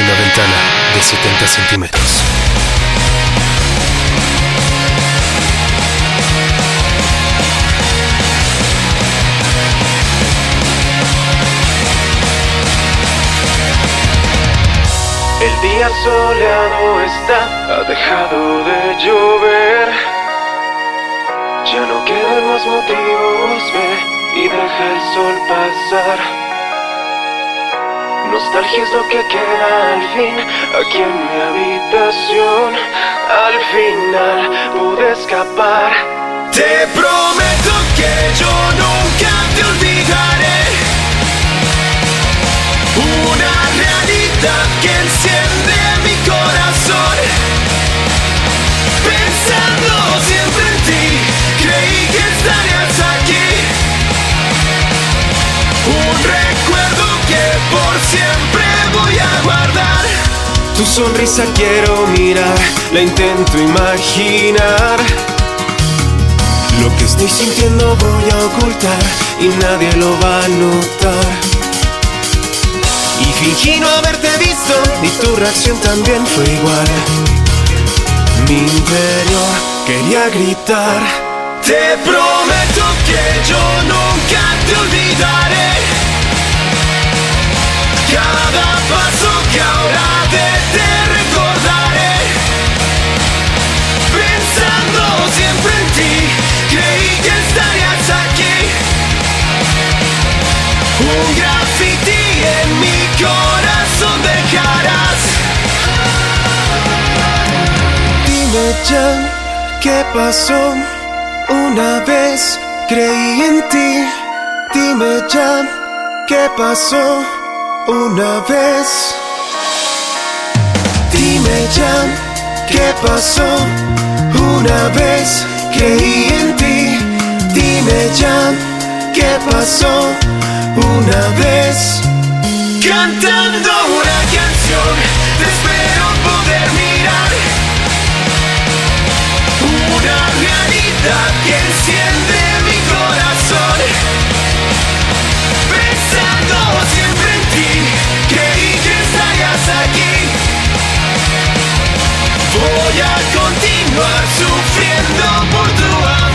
una ventana de 70 centímetros. El día soleado está, ha dejado de llover. Ya no quedan más motivos, ve y deja el sol pasar. Nostalgia es lo que queda al fin aquí en mi habitación. Al final pude escapar. Te prometo que yo nunca te olvidaré. Una realidad que enciende Tu sonrisa quiero mirar, la intento imaginar. Lo que estoy sintiendo voy a ocultar y nadie lo va a notar. Y fingí no haberte visto y tu reacción también fue igual. Mi interior quería gritar. Te prometo que yo nunca te olvidaré. Ya qué pasó. Una vez creí en ti. Dime ya qué pasó. Una vez. Dime ya qué pasó. Una vez creí en ti. Dime ya qué pasó. Una vez. Cantando una canción, te espero poder continuar sufriendo por tu amor.